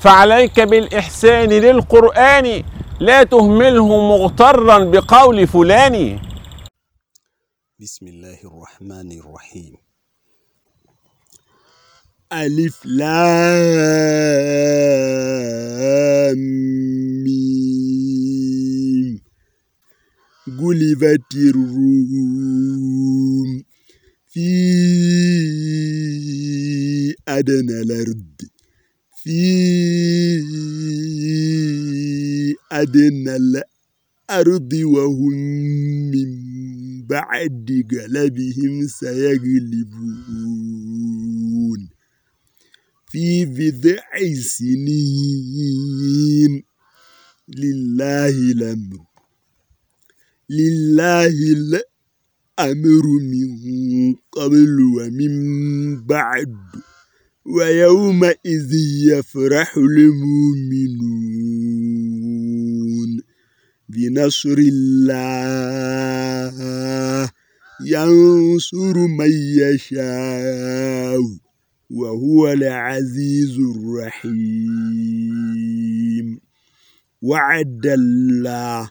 فعليك بالإحسان للقرآن لا تهمله مغترا بقول فلان. بسم الله الرحمن الرحيم. ألف لام ميم. غلبت الروم في أدنى الأرض. في أدنى الأرض وهم من بعد غلبهم سيغلبون. في بضع سنين. لله الأمر. لله الأمر من قبل ومن بعد. ويومئذ يفرح المؤمنون بنصر الله ينصر من يشاء وهو العزيز الرحيم. وعد الله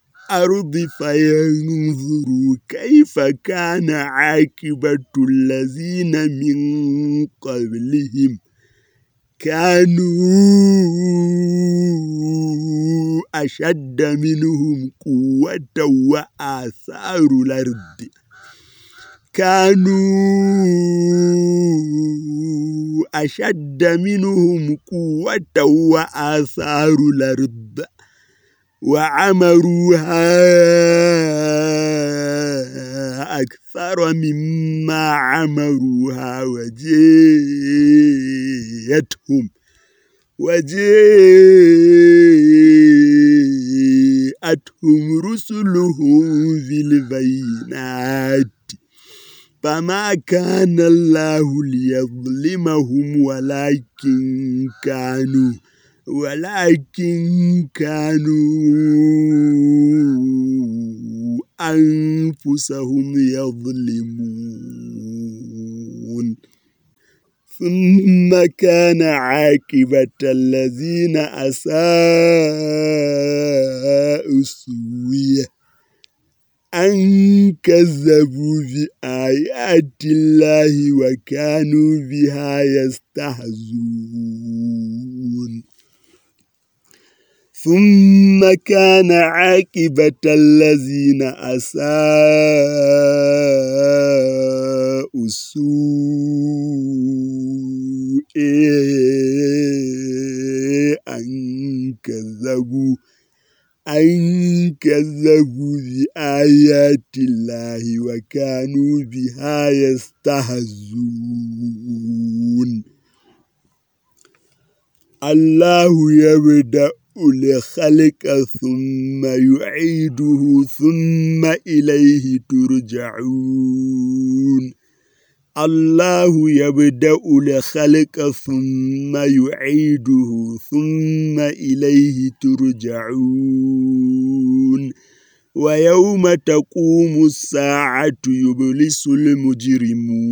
فينظروا كيف كان عاقبة الذين من قبلهم. كانوا أشد منهم قوة وآثار الأرض. كانوا أشد منهم قوة وآثار الأرض. وعمروها أكثر مما عمروها وجيتهم وجيءتهم رسلهم بالبينات فما كان الله ليظلمهم ولكن كانوا ولكن كانوا أنفسهم يظلمون. ثم كان عاقبة الذين أساءوا السوية أن كذبوا بآيات الله وكانوا بها يستهزون ثم كان عاقبة الذين أساءوا السوء أن كذبوا أن كذبوا بآيات الله وكانوا بها يستهزون الله يبدأ الخلق ثم يعيده ثم إليه ترجعون. الله يبدأ الخلق ثم يعيده ثم إليه ترجعون. ويوم تقوم الساعة يبلس المجرمون.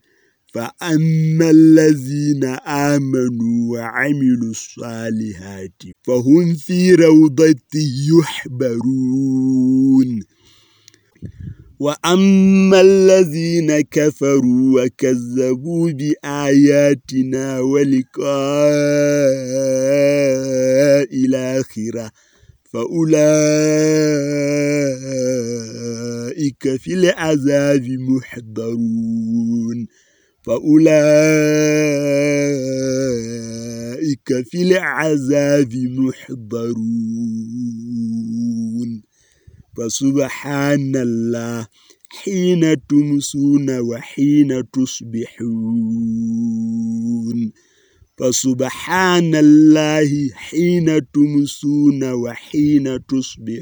فأما الذين آمنوا وعملوا الصالحات فهم في روضة يحبرون وأما الذين كفروا وكذبوا بآياتنا ولقاء الآخرة فأولئك في العذاب محضرون فأولئك في العذاب محضرون. فسبحان الله حين تمسون وحين تصبحون. فسبحان الله حين تمسون وحين تصبحون.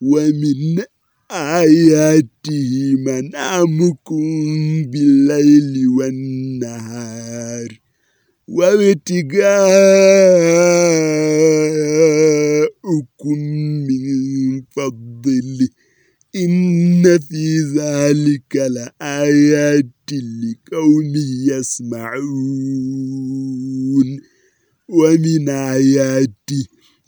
ومن آياته منامكم بالليل والنهار وابتغاءكم من فضله. إن في ذلك لآيات لقوم يسمعون. ومن آياته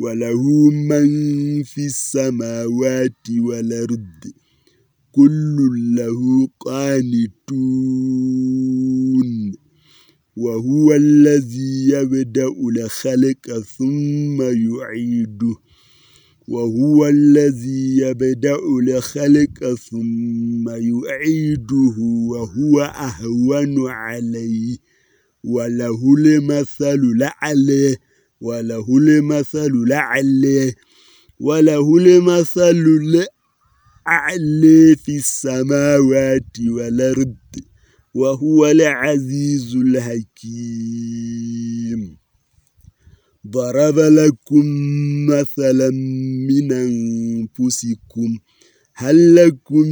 وله من في السماوات والأرض كل له قانتون وهو الذي يبدأ الخلق ثم يعيده وهو الذي يبدأ الخلق ثم يعيده وهو أهون عليه وله المثل لعله وله المثل لعله وله المثل لعله في السماوات والأرض وهو العزيز الحكيم. ضرب لكم مثلا من أنفسكم هل لكم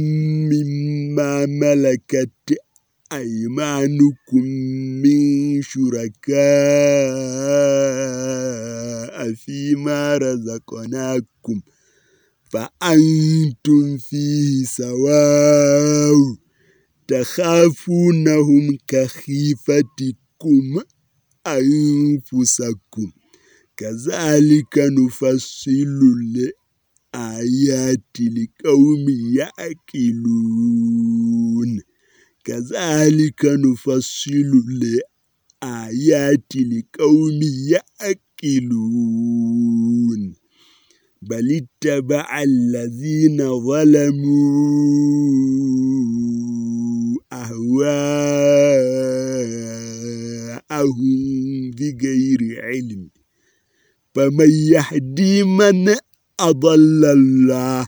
مما ملكت أيمانكم من شركاء فيما رزقناكم فأنتم فيه سواء تخافونهم كخيفتكم أنفسكم كذلك نفصل الآيات لقوم يأكلون كذلك نفصل الآيات لقوم يأكلون بل اتبع الذين ظلموا أهواءهم بغير علم. فمن يهدي من أضل الله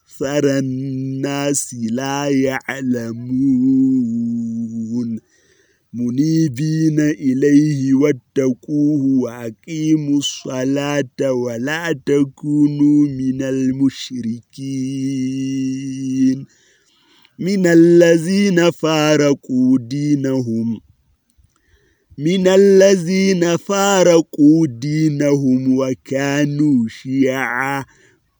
الناس لا يعلمون. منيبين إليه واتقوه وأقيموا الصلاة ولا تكونوا من المشركين. من الذين فارقوا دينهم. من الذين فارقوا دينهم وكانوا شيعا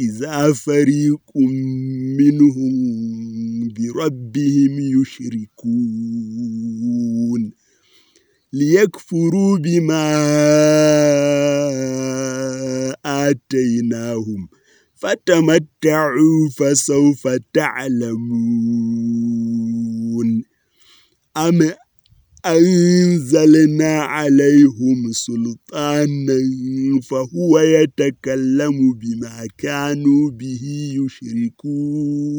إذا فريق منهم بربهم يشركون ليكفروا بما آتيناهم فتمتعوا فسوف تعلمون أم أنزلنا عليهم سلطانا فهو يتكلم بما كانوا به يشركون.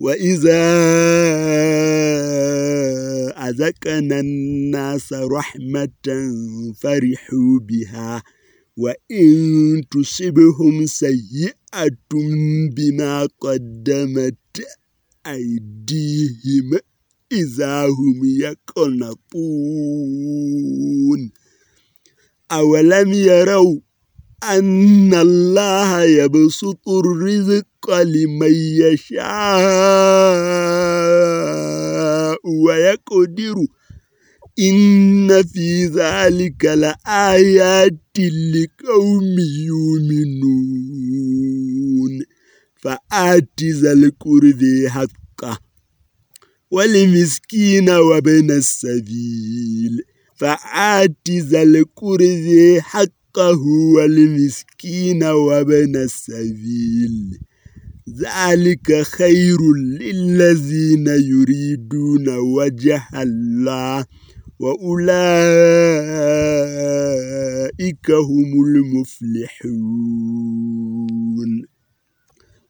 وإذا أذقنا الناس رحمة فرحوا بها وإن تصبهم سيئة بما قدمت أيديهم. إذا هم يقنطون. أولم يروا أن الله يبسط الرزق لمن يشاء ويقدر. إن في ذلك لآيات لقوم يؤمنون. فآت ذا القرب حقه والمسكين وابن السبيل فآت ذا القرب حقه والمسكين وابن السبيل. ذلك خير للذين يريدون وجه الله وأولئك هم المفلحون.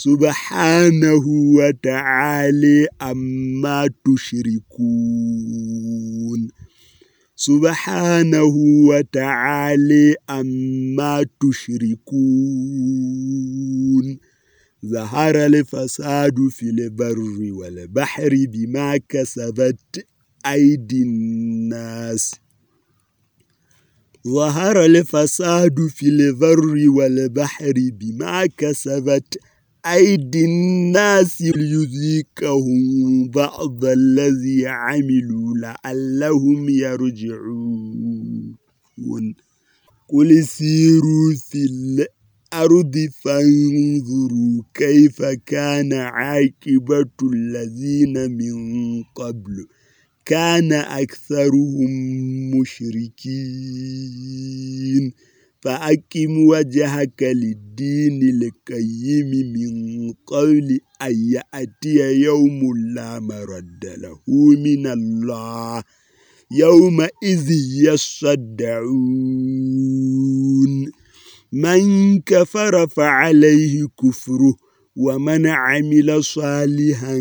سبحانه وتعالى أما تشركون. سبحانه وتعالى أما تشركون. ظهر الفساد في البر والبحر بما كسبت أيدي الناس. ظهر الفساد في البر والبحر بما كسبت أيدي الناس ليذيقهم بعض الذي عملوا لعلهم يرجعون. قل سيروا في الأرض فانظروا كيف كان عاقبة الذين من قبل. كان أكثرهم مشركين. فأقم وجهك للدين القيم من قبل أن يأتي يوم لا مرد له من الله يومئذ يصدعون. من كفر فعليه كفره ومن عمل صالحا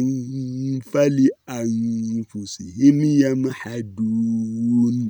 فلأنفسهم يمحدون.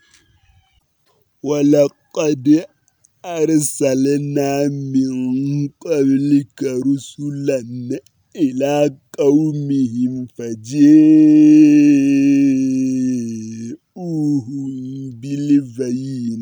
ولقد أرسلنا من قبلك رسلا إلى قومهم فجاءوهم بالبينات.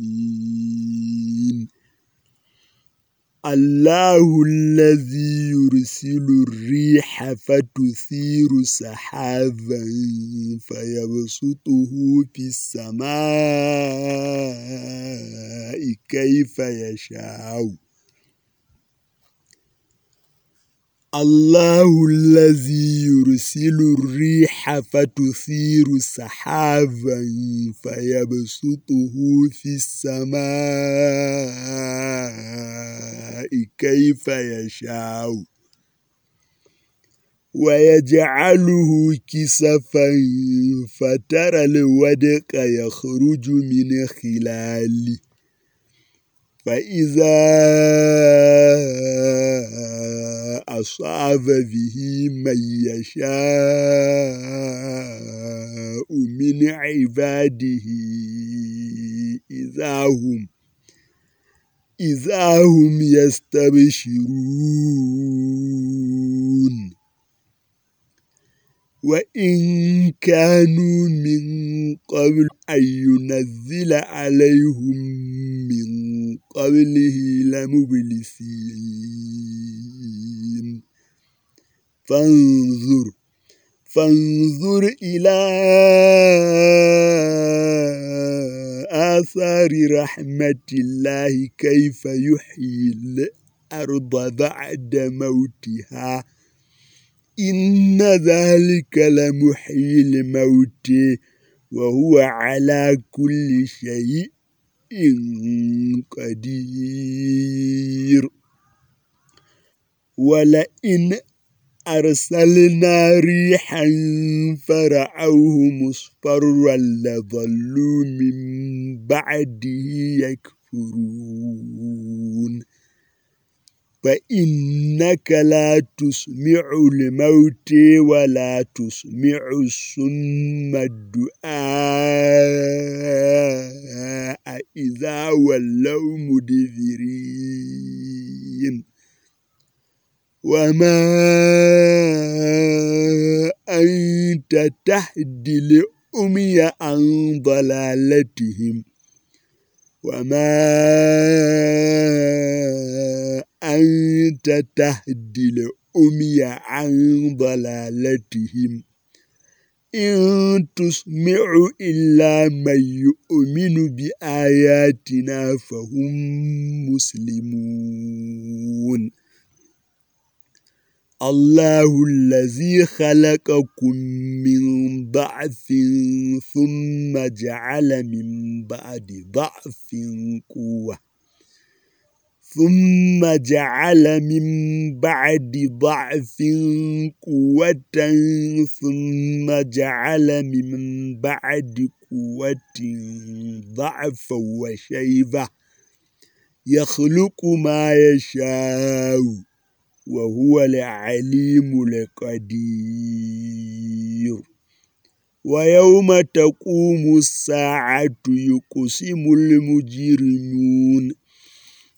الله الذي يرسل الريح فتثير سحابا فيبسطه في السماء كيف يشاء. الله الذي يرسل الريح فتثير سحابا فيبسطه في السماء كيف يشاء ويجعله كسفا فترى الودق يخرج من خلاله فإذا أصاب به من يشاء من عباده إذا هم إذا هم يستبشرون. وإن كانوا من قبل أن ينزل عليهم من قبله لمبلسين. فانظر فانظر إلى آثار رحمة الله كيف يحيي الأرض بعد موتها. إن ذلك لمحيي الموت وهو على كل شيء قدير. ولئن أرسلنا ريحا فرعوه مصفرا لظلوا من بعده يكفرون. فإنك لا تسمع الموت ولا تسمع السم الدعاء إذا ولوا مدذرين وما أنت تهدي لأمي عن ضلالتهم وما أنت تهدي لأمي عن ضلالتهم. إن تسمع إلا من يؤمن بآياتنا فهم مسلمون. الله الذي خلقكم من ضعف ثم جعل من بعد ضعف قوة. ثم جعل من بعد ضعف قوة ثم جعل من بعد قوة ضعفا وشيبة. يخلق ما يشاء وهو العليم القدير. ويوم تقوم الساعة يقسم المجرمون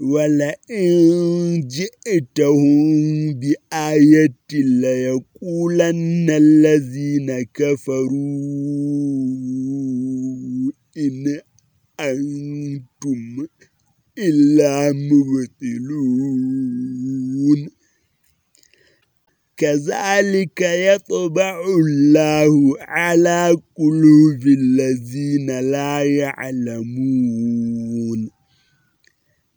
ولئن جئتهم بآية ليقولن الذين كفروا إن أنتم إلا مبطلون كذلك يطبع الله على قلوب الذين لا يعلمون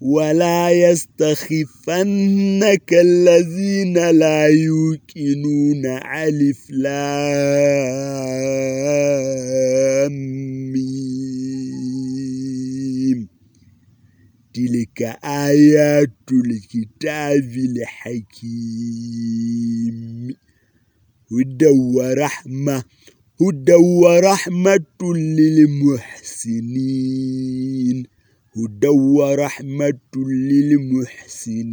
ولا يستخفنك الذين لا يوقنون ألف لام ميم. تلك آيات الكتاب الحكيم. هدى ورحمة هدى ورحمة للمحسنين. هدى ورحمة للمحسنين.